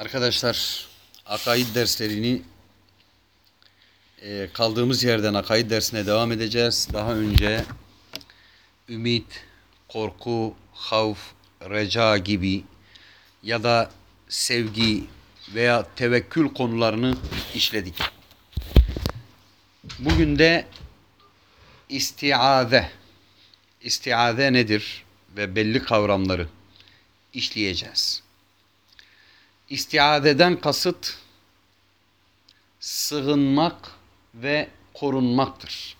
Arkadaşlar akaid derslerini e, kaldığımız yerden akaid dersine devam edeceğiz. Daha önce ümit, korku, havf, reca gibi ya da sevgi veya tevekkül konularını işledik. Bugün de istiaze, istiaze nedir ve belli kavramları işleyeceğiz. İstiadeden kasıt sığınmak ve korunmaktır.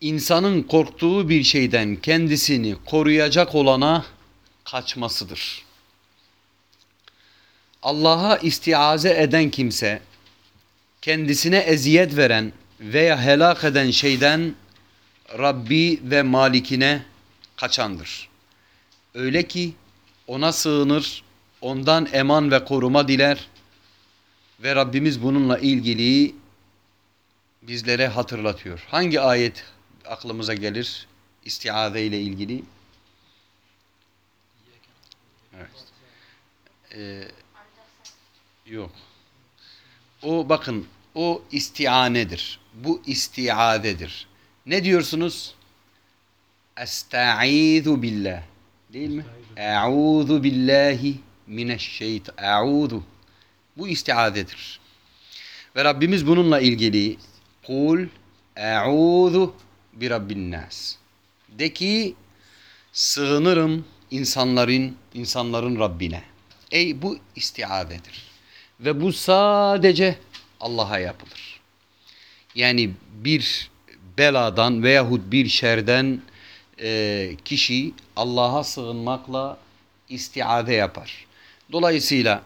İnsanın korktuğu bir şeyden kendisini koruyacak olana kaçmasıdır. Allah'a istiaze eden kimse kendisine eziyet veren veya helak eden şeyden Rabbi ve Malikine kaçandır. Öyle ki ona sığınır, ondan eman ve koruma diler ve Rabbimiz bununla ilgili bizlere hatırlatıyor. Hangi ayet aklımıza gelir istiaze ile ilgili? Evet. Ee, yok. O bakın o istianedir. Bu istiadedir. Ne diyorsunuz? Estaizu billah. Değil mi? Eûzu billahi mineşşeytan. Eûzu. Bu istiadedir. Ve Rabbimiz bununla ilgili kul eûzu bi rabbin nas. De ki sığınırım insanların insanların Rabbine. Ey bu istiadedir. Ve bu sadece Allah'a yapılır. Yani bir beladan veyahut bir şerden e, kişi Allah'a sığınmakla istiade yapar. Dolayısıyla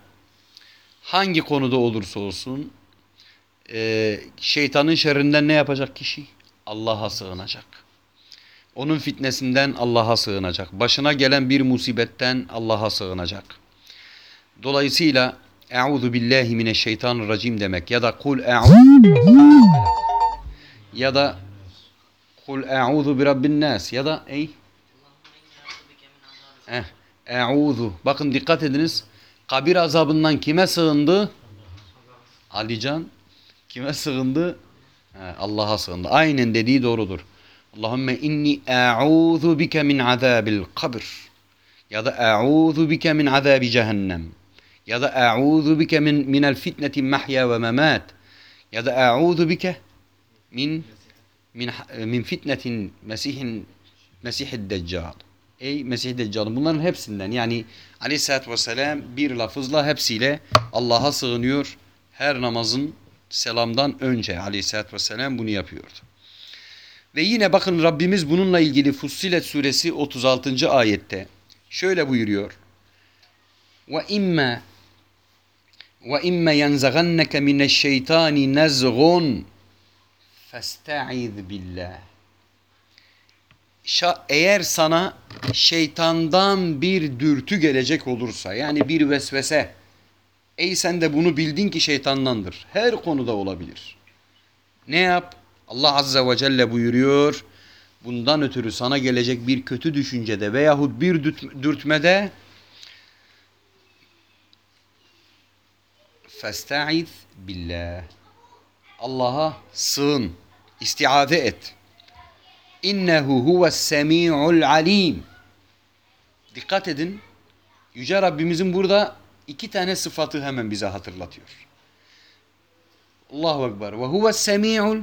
hangi konuda olursa olsun e, şeytanın şerrinden ne yapacak kişi? Allah'a sığınacak. Onun fitnesinden Allah'a sığınacak. Başına gelen bir musibetten Allah'a sığınacak. Dolayısıyla Euzu billahi mineşşeytanirracim demek ya da kul e'udhu ya da kul e'udhu bi rabbin nas ya da ey eh e'udhu bakın dikkat ediniz. Kabir azabından kime sığındı? Alican. Kime sığındı? Allah'a sığındı. Aynen dediği doğrudur. Allahümme inni e'udhu bike min azabil kabr ya da e'udhu bike min azabi cehennem. Ya da e'udhu bike min minel fitneti mahya ve memat. Ya da e'udhu bike min min min fitnetin Mesih'in Mesih'id Deccal. Ey Mesih Deccal. Bunların hepsinden yani Aleyhisselatü Vesselam bir lafızla hepsiyle Allah'a sığınıyor. Her namazın selamdan önce Aleyhisselatü Vesselam bunu yapıyordu. Ve yine bakın Rabbimiz bununla ilgili Fussilet suresi 36. ayette şöyle buyuruyor. Ve imme ve imme yenzaganneke mineşşeytani nezgun festaiz billah. Eğer sana şeytandan bir dürtü gelecek olursa yani bir vesvese Ey sen de bunu bildin ki şeytandandır. Her konuda olabilir. Ne yap? Allah Azze ve Celle buyuruyor. Bundan ötürü sana gelecek bir kötü düşüncede veyahut bir dürtmede Festaiz billah. Allah'a sığın. İstiaze et. İnnehu huves semi'ul alim. Dikkat edin. Yüce Rabbimizin burada iki tane sıfatı hemen bize hatırlatıyor. Allahu Ekber. Ve huves semi'ul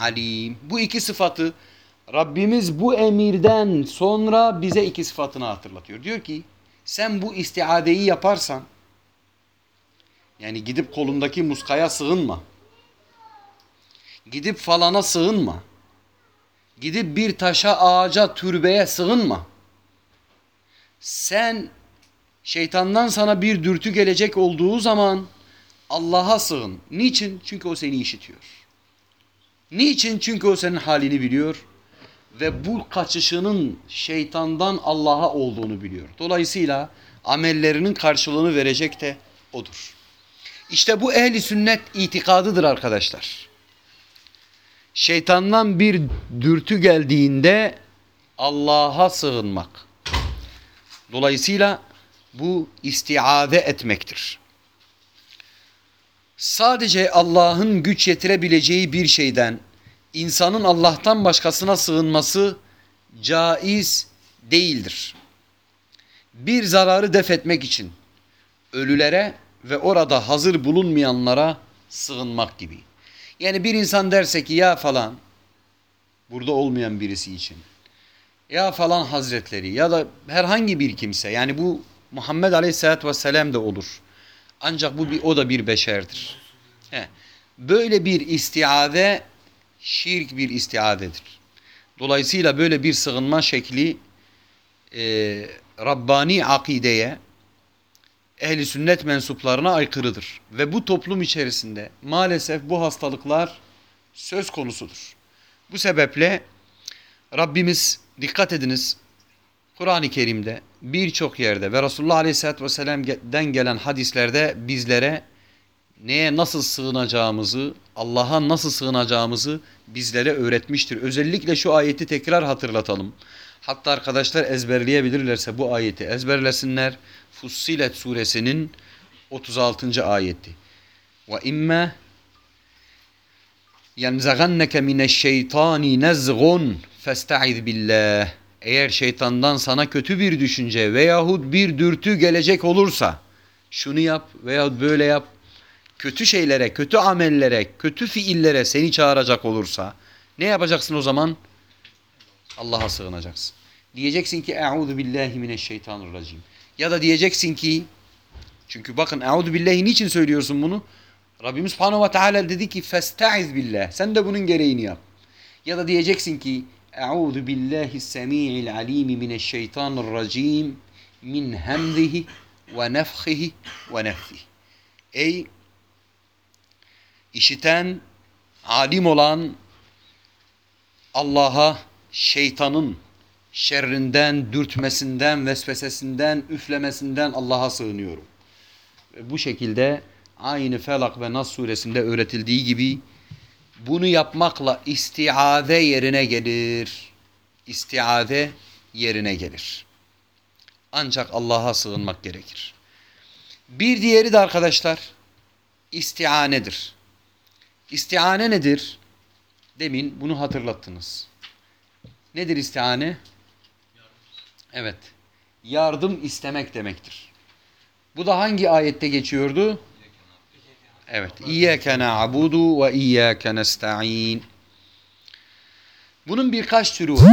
alim. Bu iki sıfatı Rabbimiz bu emirden sonra bize iki sıfatını hatırlatıyor. Diyor ki sen bu istiadeyi yaparsan yani gidip kolundaki muskaya sığınma. Gidip falana sığınma. Gidip bir taşa, ağaca, türbeye sığınma. Sen şeytandan sana bir dürtü gelecek olduğu zaman Allah'a sığın. Niçin? Çünkü o seni işitiyor. Niçin? Çünkü o senin halini biliyor ve bu kaçışının şeytandan Allah'a olduğunu biliyor. Dolayısıyla amellerinin karşılığını verecek de odur. İşte bu ehli sünnet itikadıdır arkadaşlar. Şeytandan bir dürtü geldiğinde Allah'a sığınmak. Dolayısıyla bu istiade etmektir. Sadece Allah'ın güç yetirebileceği bir şeyden insanın Allah'tan başkasına sığınması caiz değildir. Bir zararı def etmek için ölülere ve orada hazır bulunmayanlara sığınmak gibi. Yani bir insan derse ki ya falan burada olmayan birisi için ya falan hazretleri ya da herhangi bir kimse yani bu Muhammed Aleyhisselatü Vesselam da olur. Ancak bu bir, o da bir beşerdir. He. Böyle bir istiade şirk bir istiadedir. Dolayısıyla böyle bir sığınma şekli e, Rabbani akideye ehli sünnet mensuplarına aykırıdır. Ve bu toplum içerisinde maalesef bu hastalıklar söz konusudur. Bu sebeple Rabbimiz dikkat ediniz Kur'an-ı Kerim'de birçok yerde ve Resulullah Aleyhisselatü Vesselam'den gelen hadislerde bizlere neye nasıl sığınacağımızı, Allah'a nasıl sığınacağımızı bizlere öğretmiştir. Özellikle şu ayeti tekrar hatırlatalım. Hatta arkadaşlar ezberleyebilirlerse bu ayeti ezberlesinler. Fussilet suresinin 36. ayeti. Ve imme yenzaganneke mineşşeytani nezgun festaiz billah. Eğer şeytandan sana kötü bir düşünce veyahut bir dürtü gelecek olursa şunu yap veyahut böyle yap kötü şeylere, kötü amellere, kötü fiillere seni çağıracak olursa ne yapacaksın o zaman? Allah'a sığınacaksın. Diyeceksin ki Euzu billahi mineşşeytanirracim. Ya da diyeceksin ki çünkü bakın Euzu billahi niçin söylüyorsun bunu? Rabbimiz Subhanahu ve Teala dedi ki festaiz billah. Sen de bunun gereğini yap. Ya da diyeceksin ki Euzu billahi semi'il alim mineşşeytanirracim min hemzihi ve nefhihi ve nefhihi. Ey işiten, alim olan Allah'a şeytanın şerrinden, dürtmesinden, vesvesesinden, üflemesinden Allah'a sığınıyorum. Ve bu şekilde aynı Felak ve Nas suresinde öğretildiği gibi bunu yapmakla istiade yerine gelir. İstiade yerine gelir. Ancak Allah'a sığınmak gerekir. Bir diğeri de arkadaşlar istianedir. İstihane nedir? Demin bunu hatırlattınız. Nedir istihane? Evet. Yardım istemek demektir. Bu da hangi ayette geçiyordu? Evet. İyyâke na'budu ve iyyâke nesta'in. Bunun birkaç türü var.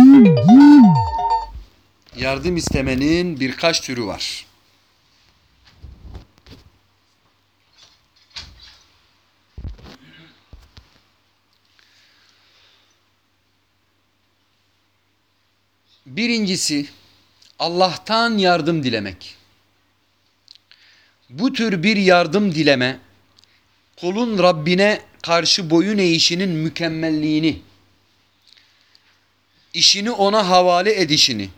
Yardım istemenin birkaç türü var. Birincisi Allah'tan yardım dilemek. Bu tür bir yardım dileme kulun Rabbine karşı boyun eğişinin mükemmelliğini, işini ona havale edişini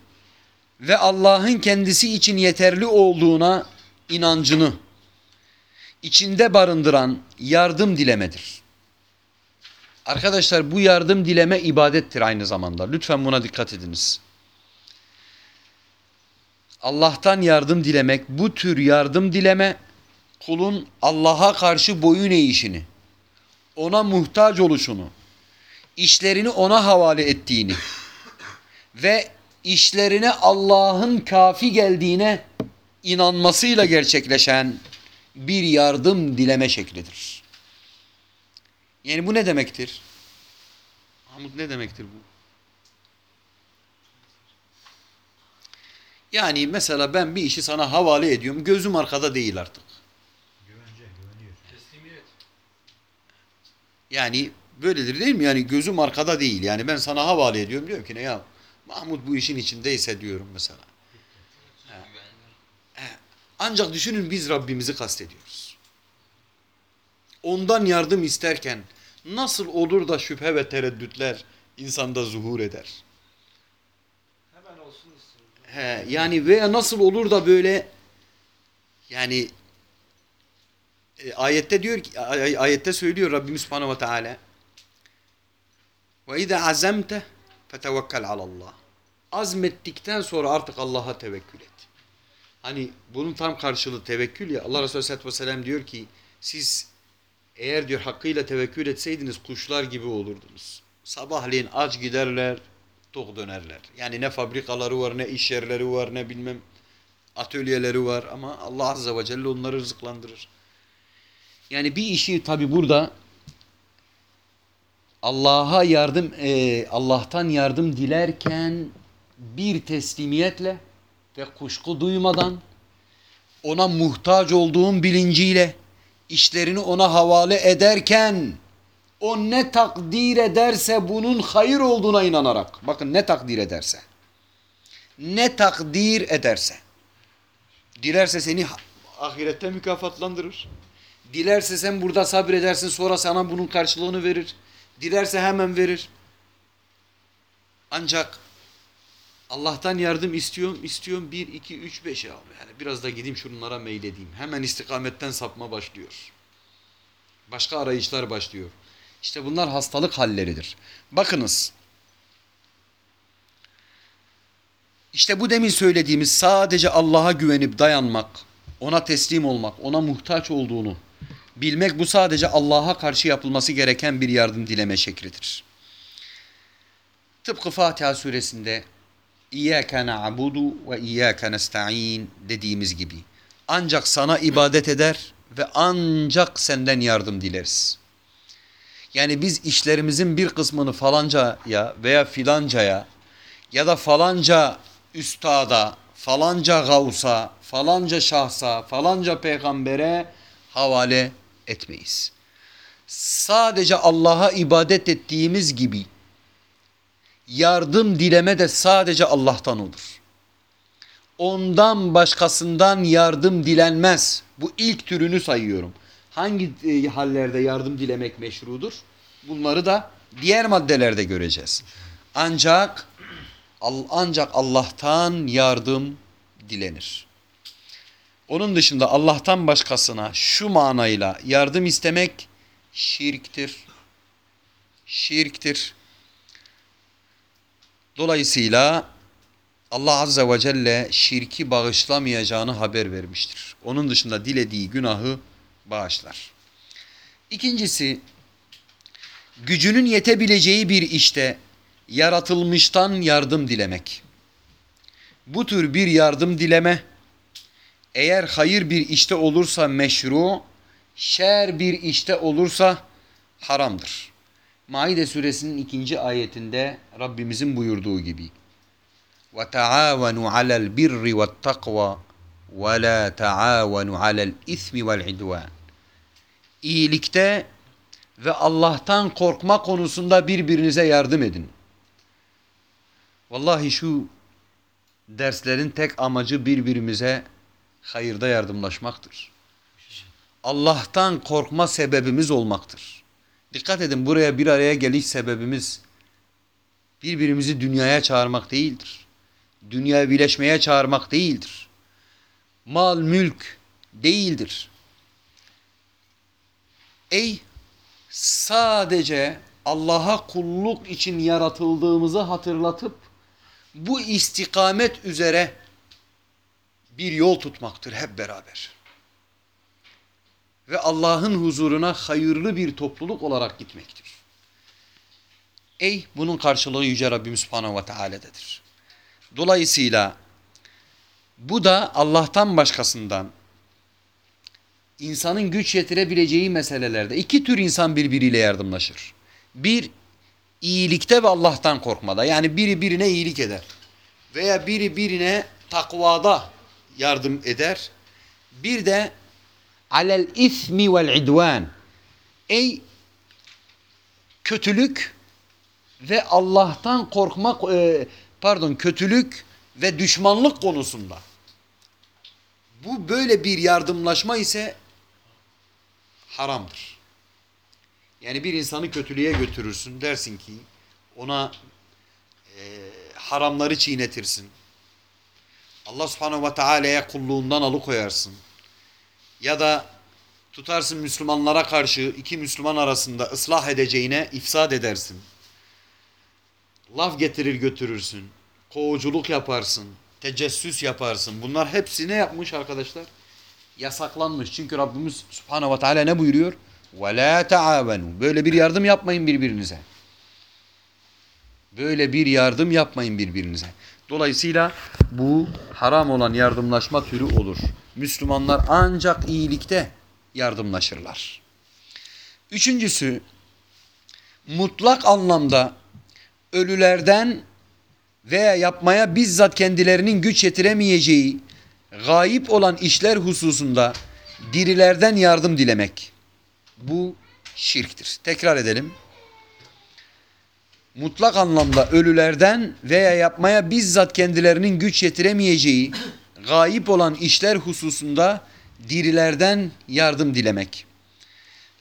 ve Allah'ın kendisi için yeterli olduğuna inancını, içinde barındıran yardım dilemedir. Arkadaşlar bu yardım dileme ibadettir aynı zamanda. Lütfen buna dikkat ediniz. Allah'tan yardım dilemek, bu tür yardım dileme kulun Allah'a karşı boyun eğişini, ona muhtaç oluşunu, işlerini ona havale ettiğini ve işlerine Allah'ın kafi geldiğine inanmasıyla gerçekleşen bir yardım dileme şeklidir. Yani bu ne demektir? Mahmut ne demektir bu? Yani mesela ben bir işi sana havale ediyorum. Gözüm arkada değil artık. Güvence, güveniyor. Teslimiyet. Yani böyledir değil mi? Yani gözüm arkada değil. Yani ben sana havale ediyorum. Diyorum ki ne ya Mahmut bu işin içindeyse diyorum mesela. Ancak düşünün biz Rabbimizi kastediyoruz. Ondan yardım isterken nasıl olur da şüphe ve tereddütler insanda zuhur eder? He, yani veya nasıl olur da böyle yani e, ayette diyor ki ay- ayette söylüyor Rabbimiz Subhanahu ve Teala ve izâ azemte fetevekkel alallah azmettikten sonra artık Allah'a tevekkül et. Hani bunun tam karşılığı tevekkül ya Allah Resulü Aleyhisselatü Vesselam diyor ki siz eğer diyor hakkıyla tevekkül etseydiniz kuşlar gibi olurdunuz. Sabahleyin aç giderler, tok dönerler. Yani ne fabrikaları var, ne iş yerleri var, ne bilmem atölyeleri var ama Allah Azze ve Celle onları rızıklandırır. Yani bir işi tabi burada Allah'a yardım, e, Allah'tan yardım dilerken bir teslimiyetle ve kuşku duymadan ona muhtaç olduğun bilinciyle işlerini ona havale ederken o ne takdir ederse bunun hayır olduğuna inanarak bakın ne takdir ederse ne takdir ederse dilerse seni ahirette mükafatlandırır dilerse sen burada sabredersin sonra sana bunun karşılığını verir dilerse hemen verir ancak Allah'tan yardım istiyorum, istiyorum. 1, 2, 3, 5 ya. Yani biraz da gideyim şunlara meyledeyim. Hemen istikametten sapma başlıyor. Başka arayışlar başlıyor. İşte bunlar hastalık halleridir. Bakınız. İşte bu demin söylediğimiz sadece Allah'a güvenip dayanmak, ona teslim olmak, ona muhtaç olduğunu bilmek bu sadece Allah'a karşı yapılması gereken bir yardım dileme şeklidir. Tıpkı Fatiha suresinde İyyâke na'budu ve iyyâke nesta'in dediğimiz gibi. Ancak sana ibadet eder ve ancak senden yardım dileriz. Yani biz işlerimizin bir kısmını falancaya veya filancaya ya da falanca üstada, falanca gavsa, falanca şahsa, falanca peygambere havale etmeyiz. Sadece Allah'a ibadet ettiğimiz gibi yardım dileme de sadece Allah'tan olur. Ondan başkasından yardım dilenmez. Bu ilk türünü sayıyorum. Hangi e, hallerde yardım dilemek meşrudur? Bunları da diğer maddelerde göreceğiz. Ancak ancak Allah'tan yardım dilenir. Onun dışında Allah'tan başkasına şu manayla yardım istemek şirktir. Şirktir. Dolayısıyla Allah Azze ve Celle şirki bağışlamayacağını haber vermiştir. Onun dışında dilediği günahı bağışlar. İkincisi, gücünün yetebileceği bir işte yaratılmıştan yardım dilemek. Bu tür bir yardım dileme, eğer hayır bir işte olursa meşru, şer bir işte olursa haramdır. Maide suresinin ikinci ayetinde Rabbimizin buyurduğu gibi وَتَعَاوَنُوا عَلَى الْبِرِّ وَالتَّقْوَى وَلَا تَعَاوَنُوا عَلَى الْاِثْمِ وَالْعِدْوَانِ İyilikte ve Allah'tan korkma konusunda birbirinize yardım edin. Vallahi şu derslerin tek amacı birbirimize hayırda yardımlaşmaktır. Allah'tan korkma sebebimiz olmaktır. Dikkat edin buraya bir araya geliş sebebimiz birbirimizi dünyaya çağırmak değildir. Dünyaya birleşmeye çağırmak değildir. Mal, mülk değildir. Ey sadece Allah'a kulluk için yaratıldığımızı hatırlatıp bu istikamet üzere bir yol tutmaktır hep beraber. Ve Allah'ın huzuruna hayırlı bir topluluk olarak gitmektir. Ey bunun karşılığı Yüce Rabbimiz Subhanahu ve Teala'dadır. Dolayısıyla bu da Allah'tan başkasından insanın güç yetirebileceği meselelerde iki tür insan birbiriyle yardımlaşır. Bir, iyilikte ve Allah'tan korkmada. Yani biri birine iyilik eder. Veya biri birine takvada yardım eder. Bir de alel ismi vel idvan. Ey kötülük ve Allah'tan korkmak e, pardon kötülük ve düşmanlık konusunda. Bu böyle bir yardımlaşma ise haramdır. Yani bir insanı kötülüğe götürürsün dersin ki ona e, haramları çiğnetirsin. Allah subhanehu ve teala'ya kulluğundan alıkoyarsın. Ya da tutarsın Müslümanlara karşı iki Müslüman arasında ıslah edeceğine ifsad edersin. Laf getirir götürürsün Kovuculuk yaparsın. Tecessüs yaparsın. Bunlar hepsi ne yapmış arkadaşlar? Yasaklanmış. Çünkü Rabbimiz Subhanahu ve Teala ne buyuruyor? وَلَا تَعَاوَنُوا Böyle bir yardım yapmayın birbirinize. Böyle bir yardım yapmayın birbirinize. Dolayısıyla bu haram olan yardımlaşma türü olur. Müslümanlar ancak iyilikte yardımlaşırlar. Üçüncüsü mutlak anlamda ölülerden veya yapmaya bizzat kendilerinin güç yetiremeyeceği gayip olan işler hususunda dirilerden yardım dilemek. Bu şirktir. Tekrar edelim. Mutlak anlamda ölülerden veya yapmaya bizzat kendilerinin güç yetiremeyeceği gayip olan işler hususunda dirilerden yardım dilemek.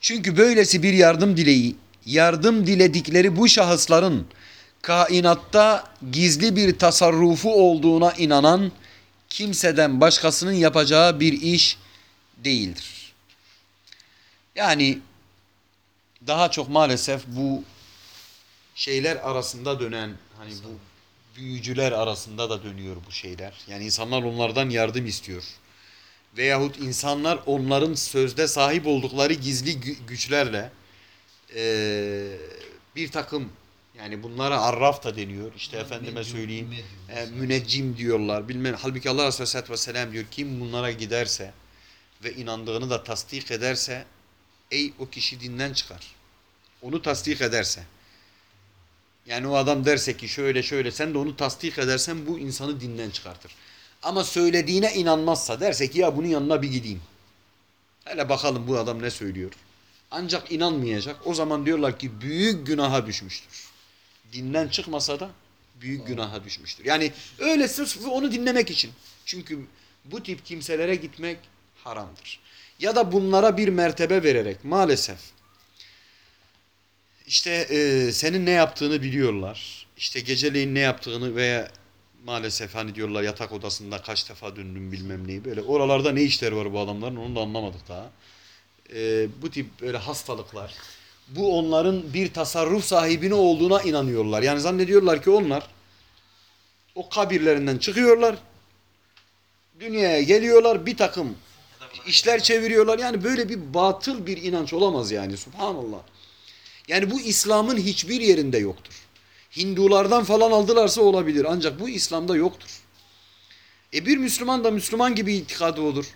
Çünkü böylesi bir yardım dileği, yardım diledikleri bu şahısların kainatta gizli bir tasarrufu olduğuna inanan kimseden başkasının yapacağı bir iş değildir. Yani daha çok maalesef bu şeyler arasında dönen hani bu büyücüler arasında da dönüyor bu şeyler. Yani insanlar onlardan yardım istiyor. Veyahut insanlar onların sözde sahip oldukları gizli gü- güçlerle eee, bir takım yani bunlara arraf da deniyor. İşte efendime Medyum, söyleyeyim e, müneccim diyorlar. Bilmem. Halbuki Allah Resulü Aleyhisselatü Vesselam diyor kim bunlara giderse ve inandığını da tasdik ederse ey o kişi dinden çıkar. Onu tasdik ederse. Yani o adam derse ki şöyle şöyle sen de onu tasdik edersen bu insanı dinden çıkartır. Ama söylediğine inanmazsa derse ki ya bunun yanına bir gideyim. Hele bakalım bu adam ne söylüyor. Ancak inanmayacak. O zaman diyorlar ki büyük günaha düşmüştür. Dinden çıkmasa da büyük günaha düşmüştür. Yani öyle sırf onu dinlemek için. Çünkü bu tip kimselere gitmek haramdır. Ya da bunlara bir mertebe vererek maalesef işte e, senin ne yaptığını biliyorlar. İşte geceleyin ne yaptığını veya maalesef hani diyorlar yatak odasında kaç defa döndüm bilmem neyi. Böyle oralarda ne işleri var bu adamların onu da anlamadık daha. E, bu tip böyle hastalıklar. Bu onların bir tasarruf sahibine olduğuna inanıyorlar. Yani zannediyorlar ki onlar o kabirlerinden çıkıyorlar. Dünyaya geliyorlar bir takım işler çeviriyorlar. Yani böyle bir batıl bir inanç olamaz yani. Subhanallah. Yani bu İslam'ın hiçbir yerinde yoktur. Hindulardan falan aldılarsa olabilir. Ancak bu İslam'da yoktur. E bir Müslüman da Müslüman gibi itikadı olur.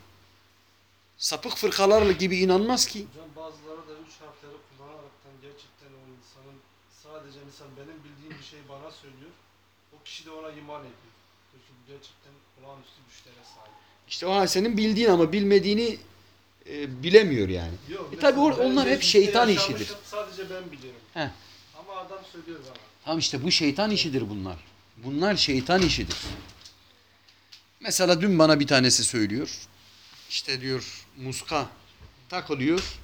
Sapık fırkalarla gibi inanmaz ki. Hocam bazıları da üç harfleri kullanaraktan gerçekten o insanın sadece insan benim bildiğim bir şey bana söylüyor. O kişi de ona iman ediyor. Bu gerçekten olağanüstü güçlere sahip. İşte o senin bildiğin ama bilmediğini e, bilemiyor yani. Yok, E tabi onlar hep şeytan işidir. Sadece ben biliyorum. Heh. Ama adam söylüyor bana. Tamam işte bu şeytan işidir bunlar. Bunlar şeytan işidir. Mesela dün bana bir tanesi söylüyor. İşte diyor muska takılıyor.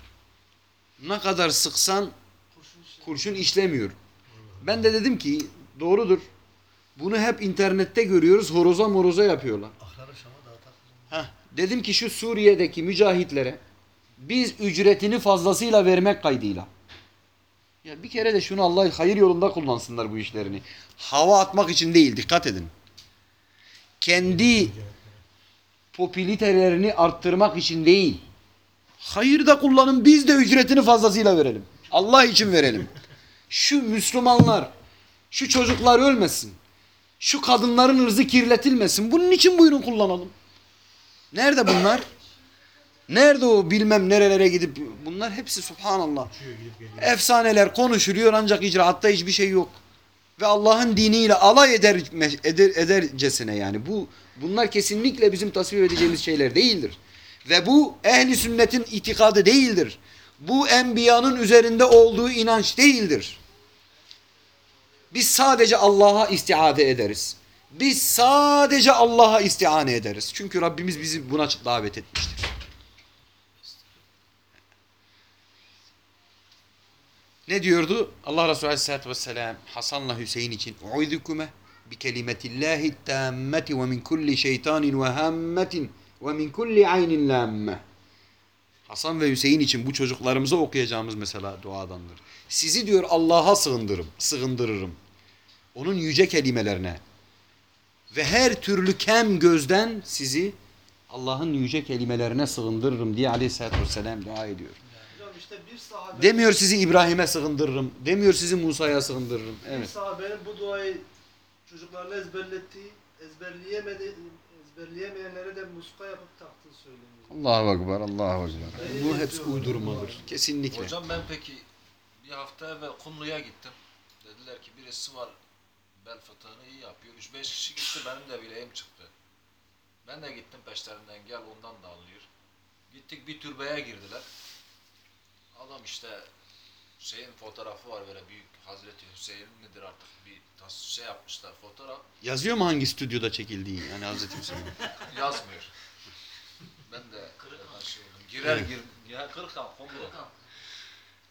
Ne kadar sıksan kurşun işlemiyor. Ben de dedim ki doğrudur. Bunu hep internette görüyoruz. Horoza moroza yapıyorlar. Heh, dedim ki şu Suriye'deki mücahitlere Biz ücretini fazlasıyla vermek kaydıyla. Ya bir kere de şunu Allah hayır yolunda kullansınlar bu işlerini. Hava atmak için değil dikkat edin. Kendi popülitelerini arttırmak için değil. Hayır da kullanın biz de ücretini fazlasıyla verelim. Allah için verelim. Şu Müslümanlar, şu çocuklar ölmesin. Şu kadınların ırzı kirletilmesin. Bunun için buyurun kullanalım. Nerede bunlar? Nerede o bilmem nerelere gidip bunlar hepsi subhanallah. Efsaneler konuşuluyor ancak icraatta hiçbir şey yok. Ve Allah'ın diniyle alay eder, eder edercesine yani bu bunlar kesinlikle bizim tasvip edeceğimiz şeyler değildir. Ve bu ehli sünnetin itikadı değildir. Bu enbiyanın üzerinde olduğu inanç değildir. Biz sadece Allah'a istiade ederiz. Biz sadece Allah'a istihane ederiz. Çünkü Rabbimiz bizi buna davet etmiştir. Ne diyordu? Allah Resulü Aleyhisselatü Vesselam Hasan'la Hüseyin için tammeti ve min kulli şeytanin ve hammetin ve min kulli aynin lamme. Hasan ve Hüseyin için bu çocuklarımıza okuyacağımız mesela duadandır. Sizi diyor Allah'a sığındırırım, sığındırırım. Onun yüce kelimelerine ve her türlü kem gözden sizi Allah'ın yüce kelimelerine sığındırırım diye Aleyhisselatü Vesselam dua ediyor. İşte sahabe, Demiyor sizi İbrahim'e sığındırırım. Demiyor sizi Musa'ya sığındırırım. bir Evet. sahabenin bu duayı çocuklarına ezberlettiği, ezberleyemedi, ezberleyemeyenlere de muska yapıp taktığını söyleniyor. Allahu Ekber, Allahu Ekber. Bu hepsi uydurmadır. Kesinlikle. Hocam ben peki bir hafta evvel Kumlu'ya gittim. Dediler ki birisi var bel fıtığını iyi yapıyor. 3-5 kişi gitti benim de bileğim çıktı. Ben de gittim peşlerinden gel ondan da alıyor. Gittik bir türbeye girdiler. Adam işte şeyin fotoğrafı var böyle büyük Hazreti Hüseyin midir artık bir tas şey yapmışlar fotoğraf Yazıyor mu hangi stüdyoda çekildiği? Yani Hazreti Hüseyin. yazmıyor. Ben de şey oldum. Girer gir ya Kırıkan Kumlu.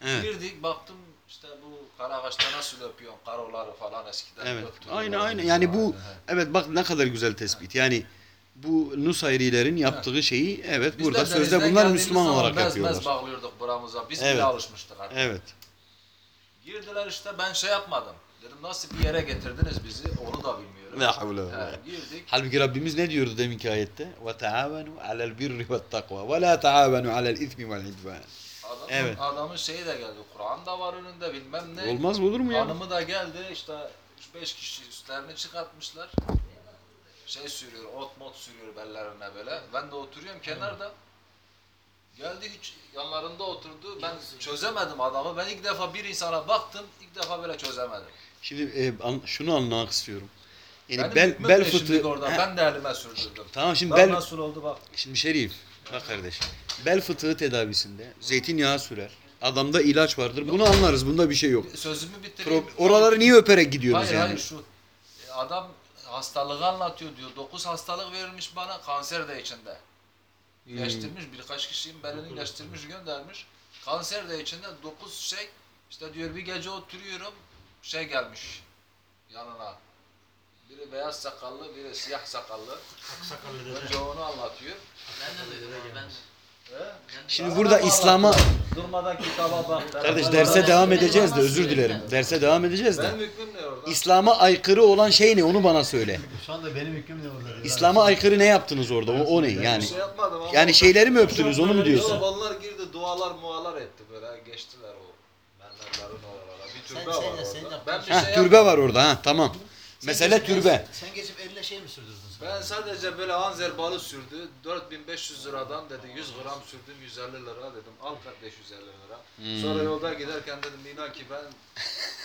Evet. Girdik baktım işte bu Karakaş'ta nasıl öpüyorsun karoları falan eskiden Evet. öptürüyorlar. Aynı aynı. Yani bu evet bak ne kadar güzel tespit. Yani bu Nusayrilerin yaptığı şeyi evet Biz de burada sözde denizden bunlar Müslüman olarak mez yapıyorlar. Mez bağlıyorduk buramıza. Biz Evet. bile alışmıştık artık. Evet. Girdiler işte ben şey yapmadım. Dedim nasıl bir yere getirdiniz bizi onu da bilmiyorum. La havle ve girdik. Halbuki Rabbimiz ne diyordu deminki ayette? Ve taavenu alel birri ve takva ve la taavenu alel ismi vel idvan. Adamın, Evet. adamın şeyi de geldi. Kur'an da var önünde bilmem ne. Olmaz mı olur mu ya? Hanımı da geldi işte 3-5 kişi üstlerini çıkartmışlar. Şey sürüyor, ot mot sürüyor bellerine böyle. Ben de oturuyorum kenarda. Geldi hiç yanlarında oturdu. Ben çözemedim adamı. Ben ilk defa bir insana baktım. ilk defa böyle çözemedim. Şimdi e, an- şunu anlamak istiyorum. Yani Benim bel bel fıtığı orada. He, Ben de elime sürdürdüm. Tamam şimdi Bak bel nasıl oldu bak. Şimdi Şerif, bak kardeş. Bel fıtığı tedavisinde zeytinyağı sürer. Adamda ilaç vardır. Bunu anlarız. Bunda bir şey yok. Sözümü bitireyim. Pro- oraları niye öperek gidiyoruz Hayır yani? hayır şu. e, Adam hastalığı anlatıyor diyor. 9 hastalık verilmiş bana. Kanser de içinde. Hmm. Geçtirmiş birkaç kişinin belini geçtirmiş göndermiş. Kanser de içinde 9 şey. İşte diyor bir gece oturuyorum. Şey gelmiş yanına. Biri beyaz sakallı, biri siyah sakallı. Aksakallı dede. Önce onu anlatıyor. Ben de duydum ben. He? Şimdi burada da İslam'a durmadan kitaba bak. kardeş derse devam edeceğiz de özür dilerim. Derse devam edeceğiz de. Benim hükmüm ne orada? İslam'a aykırı olan şey ne? Onu bana söyle. Şu anda benim hüküm ne orada? dedi. İslam'a aykırı ne yaptınız orada? O, o ne yani? Bir şey yapmadım ama. Yani şeyleri mi öptünüz onu mu diyorsun? Onlar girdi dualar mualar etti böyle geçtiler Sen- türbe var sen sen orada. Ben bir şey türbe yapmadım. var orada ha tamam. Mesele geçip el- türbe. Sen geçip eline şey mi sürdürdün sen? Ben sadece böyle anzer balı sürdü. 4500 liradan dedi 100 gram sürdüm 150 lira dedim. Al kardeş 150 lira. Hmm. Sonra yolda giderken dedim inan ki ben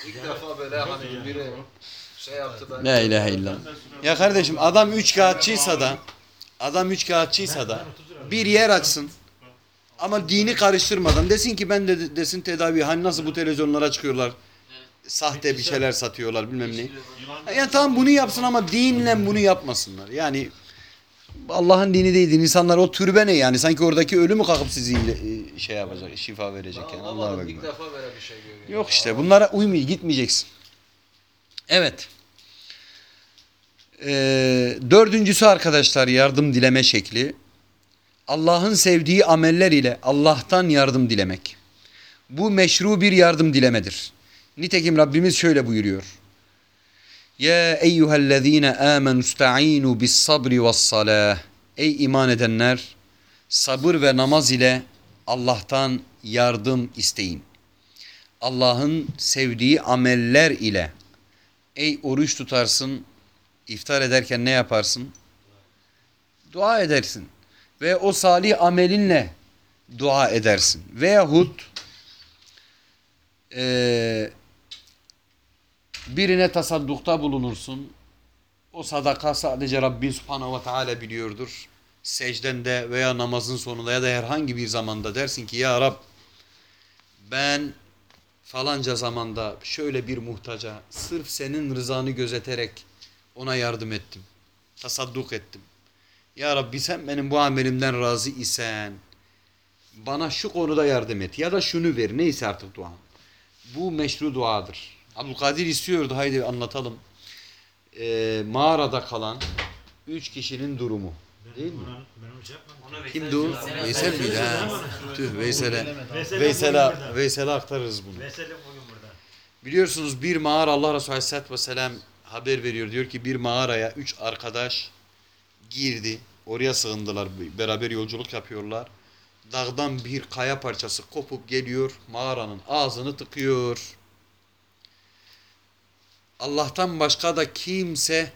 ilk defa böyle hani biri şey yaptı ben. La ilahe illallah. Ya kardeşim adam üç kağıtçıysa da adam üç kağıtçıysa da bir yer açsın. Ama dini karıştırmadan desin ki ben de desin tedavi hani nasıl bu televizyonlara çıkıyorlar. Sahte bir şeyler satıyorlar bilmem ne. Yani tamam bunu yapsın ama dinle bunu yapmasınlar. Yani Allah'ın dini değil. İnsanlar o türbe ne yani? Sanki oradaki ölü mü kalkıp sizi ile- şey yapacak, şifa verecek yani. anlamadım Allah'a ilk defa böyle bir şey görüyorum. Yok işte bunlara uymay gitmeyeceksin. Evet. Ee, dördüncüsü arkadaşlar yardım dileme şekli. Allah'ın sevdiği ameller ile Allah'tan yardım dilemek. Bu meşru bir yardım dilemedir. Nitekim Rabbimiz şöyle buyuruyor. Ya eyyühellezine amenu sta'inu bis sabri ve salah. Ey iman edenler sabır ve namaz ile Allah'tan yardım isteyin. Allah'ın sevdiği ameller ile ey oruç tutarsın, iftar ederken ne yaparsın? Dua edersin. Ve o salih amelinle dua edersin. Veyahut eee birine tasaddukta bulunursun. O sadaka sadece Rabbin Subhanahu ve Teala biliyordur. Secdende veya namazın sonunda ya da herhangi bir zamanda dersin ki ya Rab ben falanca zamanda şöyle bir muhtaca sırf senin rızanı gözeterek ona yardım ettim. Tasadduk ettim. Ya Rabbi sen benim bu amelimden razı isen bana şu konuda yardım et ya da şunu ver neyse artık duan. Bu meşru duadır. Abdülkadir istiyordu haydi anlatalım. Ee, mağarada kalan üç kişinin durumu. Değil mi? Ben onu yapmam. Kimdi o? Veysel miydi? Ha? Tüh Veysel'e. Veysel Veysel'e. Veysel'e aktarırız bunu. Veysel bugün burada. Biliyorsunuz bir mağara Allah Resulü Aleyhisselatü Vesselam haber veriyor. Diyor ki bir mağaraya üç arkadaş girdi. Oraya sığındılar. Beraber yolculuk yapıyorlar. Dağdan bir kaya parçası kopup geliyor. Mağaranın ağzını tıkıyor. Allah'tan başka da kimse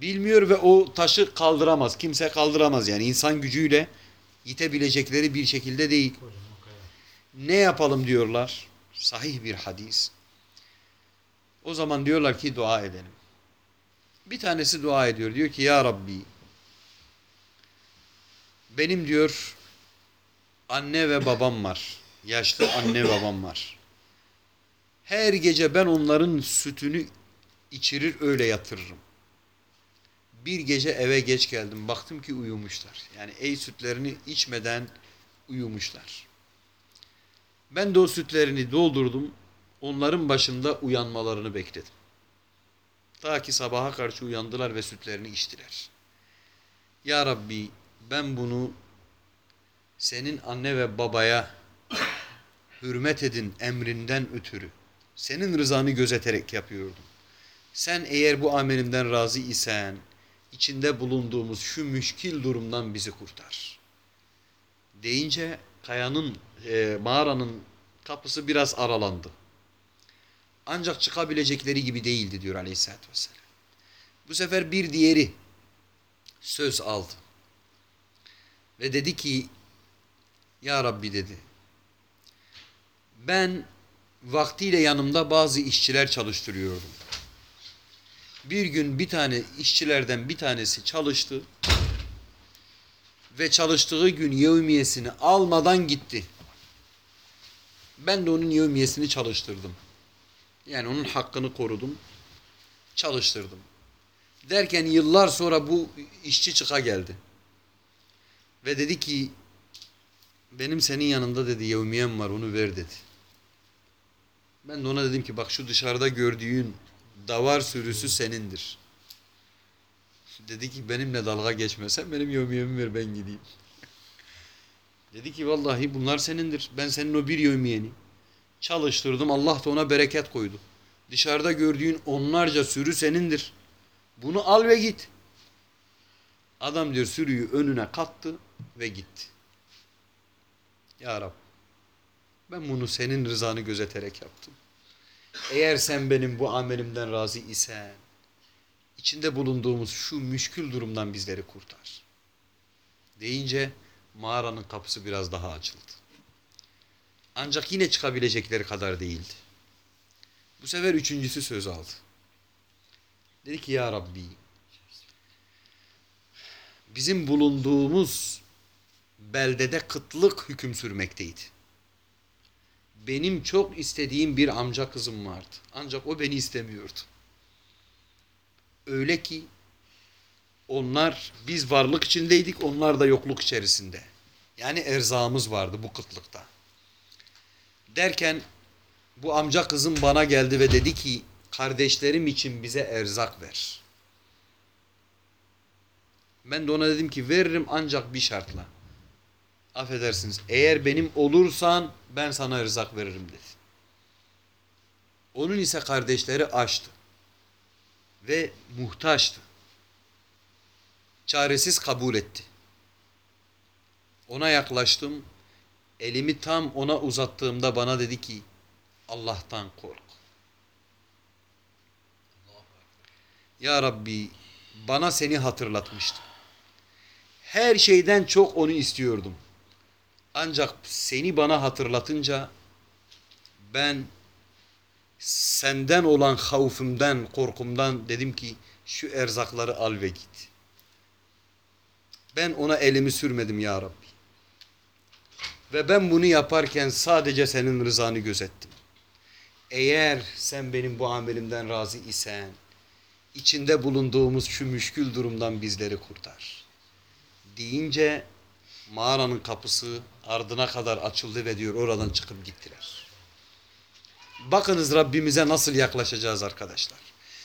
bilmiyor ve o taşı kaldıramaz. Kimse kaldıramaz yani insan gücüyle itebilecekleri bir şekilde değil. Ne yapalım diyorlar. Sahih bir hadis. O zaman diyorlar ki dua edelim. Bir tanesi dua ediyor. Diyor ki ya Rabbi benim diyor anne ve babam var. Yaşlı anne babam var. Her gece ben onların sütünü içirir öyle yatırırım. Bir gece eve geç geldim. Baktım ki uyumuşlar. Yani ey sütlerini içmeden uyumuşlar. Ben de o sütlerini doldurdum. Onların başında uyanmalarını bekledim. Ta ki sabaha karşı uyandılar ve sütlerini içtiler. Ya Rabbi ben bunu senin anne ve babaya hürmet edin emrinden ötürü. Senin rızanı gözeterek yapıyordum. Sen eğer bu amelimden razı isen içinde bulunduğumuz şu müşkil durumdan bizi kurtar. Deyince kayanın, e, mağaranın kapısı biraz aralandı. Ancak çıkabilecekleri gibi değildi diyor aleyhissalatü vesselam. Bu sefer bir diğeri söz aldı. Ve dedi ki Ya Rabbi dedi ben vaktiyle yanımda bazı işçiler çalıştırıyordum. Bir gün bir tane işçilerden bir tanesi çalıştı ve çalıştığı gün yevmiyesini almadan gitti. Ben de onun yevmiyesini çalıştırdım. Yani onun hakkını korudum, çalıştırdım. Derken yıllar sonra bu işçi çıka geldi. Ve dedi ki benim senin yanında dedi yevmiyem var onu ver dedi. Ben de ona dedim ki bak şu dışarıda gördüğün davar sürüsü senindir. Dedi ki benimle dalga geçmesen benim yevmiyemi ver ben gideyim. Dedi ki vallahi bunlar senindir. Ben senin o bir yevmiyeni çalıştırdım. Allah da ona bereket koydu. Dışarıda gördüğün onlarca sürü senindir. Bunu al ve git. Adam diyor sürüyü önüne kattı ve gitti. Ya Rab ben bunu senin rızanı gözeterek yaptım. Eğer sen benim bu amelimden razı isen içinde bulunduğumuz şu müşkül durumdan bizleri kurtar. Deyince mağaranın kapısı biraz daha açıldı. Ancak yine çıkabilecekleri kadar değildi. Bu sefer üçüncüsü söz aldı. Dedi ki ya Rabbi bizim bulunduğumuz beldede kıtlık hüküm sürmekteydi. Benim çok istediğim bir amca kızım vardı. Ancak o beni istemiyordu. Öyle ki onlar biz varlık içindeydik, onlar da yokluk içerisinde. Yani erzağımız vardı bu kıtlıkta. Derken bu amca kızım bana geldi ve dedi ki kardeşlerim için bize erzak ver. Ben de ona dedim ki veririm ancak bir şartla. Affedersiniz. Eğer benim olursan ben sana rızak veririm dedi. Onun ise kardeşleri açtı. Ve muhtaçtı. Çaresiz kabul etti. Ona yaklaştım. Elimi tam ona uzattığımda bana dedi ki Allah'tan kork. Ya Rabbi bana seni hatırlatmıştı. Her şeyden çok onu istiyordum. Ancak seni bana hatırlatınca ben senden olan havfımdan, korkumdan dedim ki şu erzakları al ve git. Ben ona elimi sürmedim ya Rabbi. Ve ben bunu yaparken sadece senin rızanı gözettim. Eğer sen benim bu amelimden razı isen, içinde bulunduğumuz şu müşkül durumdan bizleri kurtar. Deyince mağaranın kapısı ardına kadar açıldı ve diyor oradan çıkıp gittiler. Bakınız Rabbimize nasıl yaklaşacağız arkadaşlar.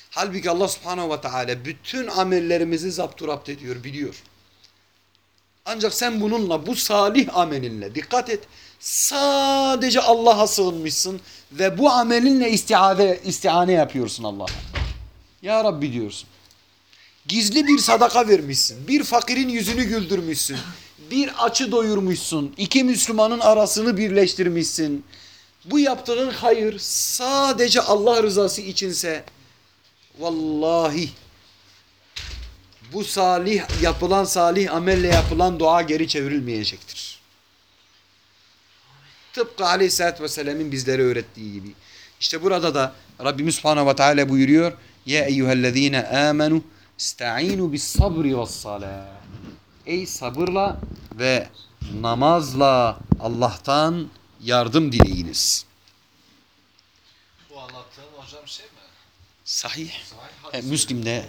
Halbuki Allah subhanehu ve teala bütün amellerimizi zapturapt ediyor, biliyor. Ancak sen bununla, bu salih amelinle dikkat et. Sadece Allah'a sığınmışsın ve bu amelinle istiade, istihane yapıyorsun Allah'a. Ya Rabbi diyorsun. Gizli bir sadaka vermişsin. Bir fakirin yüzünü güldürmüşsün. Bir açı doyurmuşsun. iki Müslümanın arasını birleştirmişsin. Bu yaptığın hayır sadece Allah rızası içinse vallahi bu salih yapılan salih amelle yapılan dua geri çevrilmeyecektir. Tıpkı Aleyhisselatü Vesselam'ın bizlere öğrettiği gibi. İşte burada da Rabbimiz Subhanahu ve Teala buyuruyor. Ya eyyühellezine amenu ista'inu bis sabri ve salah. Ey sabırla ve namazla Allah'tan yardım dileyiniz. Bu anlattığın hocam şey mi? Sahih. Sahih E, hadis. Müslim'de.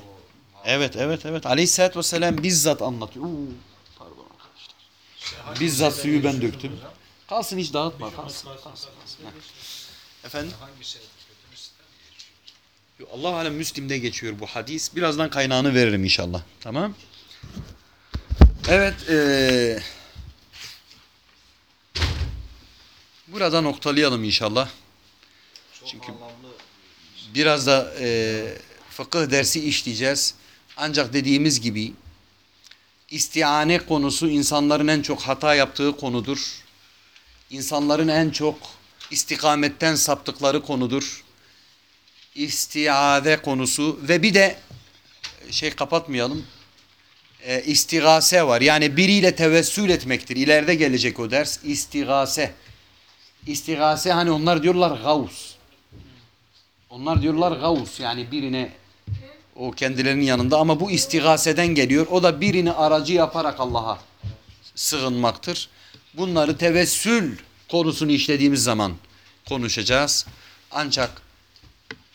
Evet evet evet. Aleyhisselatü Vesselam bizzat anlatıyor. Oo, pardon arkadaşlar. şey, Bizzat şeyleri suyu ben götürdün döktüm. hocam? Kalsın hiç dağıtma. Kalsın. kalsın, kalsın. Efendim? Hangi şey Allah alem Müslim'de geçiyor bu hadis. Birazdan kaynağını veririm inşallah. Tamam. Evet. eee burada noktalayalım inşallah. Çok Çünkü- anlamlı. Biraz da eee fıkıh dersi işleyeceğiz. Ancak dediğimiz gibi istiane konusu insanların en çok hata yaptığı konudur. İnsanların en çok istikametten saptıkları konudur. İstiade konusu ve bir de şey kapatmayalım. E, istigase var. Yani biriyle tevessül etmektir. İleride gelecek o ders. İstigase. İstigase hani onlar diyorlar gavs. Onlar diyorlar gavs yani birine o kendilerinin yanında ama bu istigaseden geliyor. O da birini aracı yaparak Allah'a sığınmaktır. Bunları tevessül konusunu işlediğimiz zaman konuşacağız. Ancak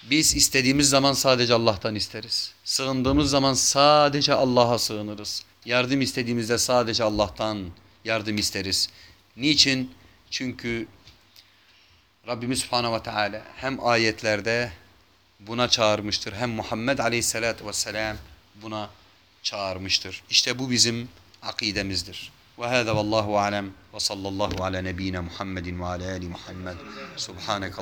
biz istediğimiz zaman sadece Allah'tan isteriz. Sığındığımız zaman sadece Allah'a sığınırız. Yardım istediğimizde sadece Allah'tan yardım isteriz. Niçin? Çünkü Rabbimiz Subhanahu ve Teala hem ayetlerde buna çağırmıştır hem Muhammed Aleyhisselatü Vesselam buna çağırmıştır. İşte bu bizim akidemizdir. Ve hâzâ vallahu alem ve sallallahu ala nebiyyina Muhammedin ve ala ali Muhammed. Subhaneke